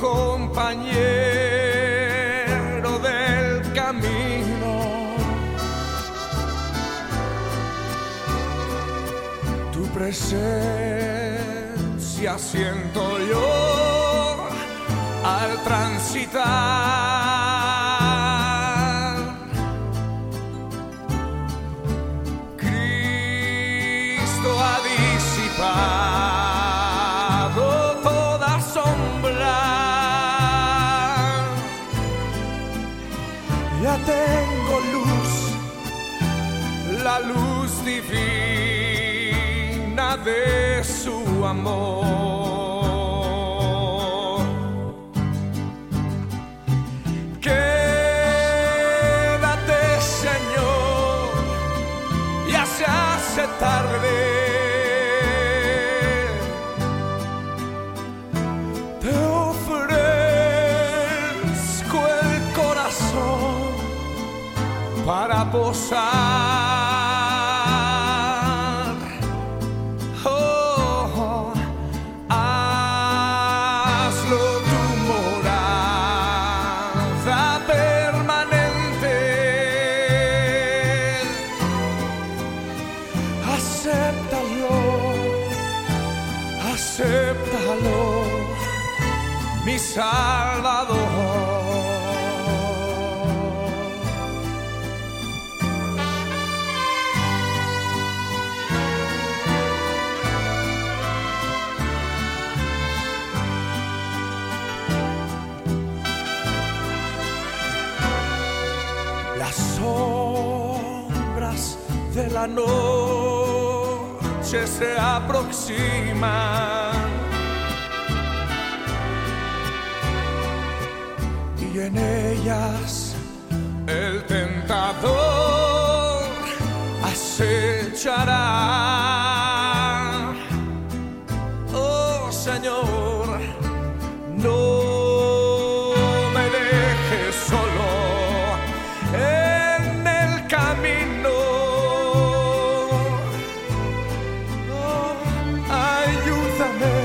compañero del camino. Tu presencia siento yo al transitar. La luz divina de su amor. Quédate, Señor, ya se hace tarde. Te ofrezco el corazón para posar. Mi Salvador. Las sombras de la noche se aproximan y en ellas el tentador acechará. Oh Señor, no me dejes solo en el camino. Oh, ayúdame,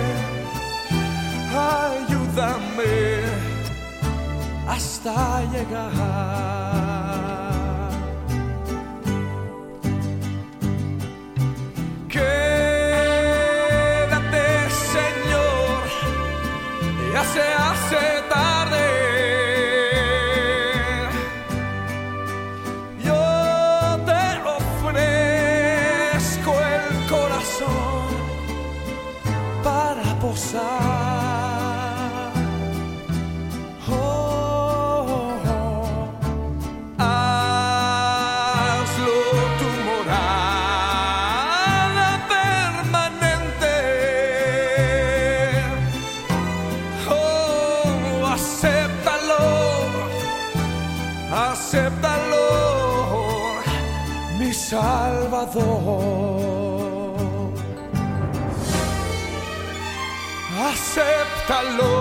ayúdame hasta llegar. Quédate, Señor, ya se hace tarde. Μη Salvador, Ακέπτα, Λό.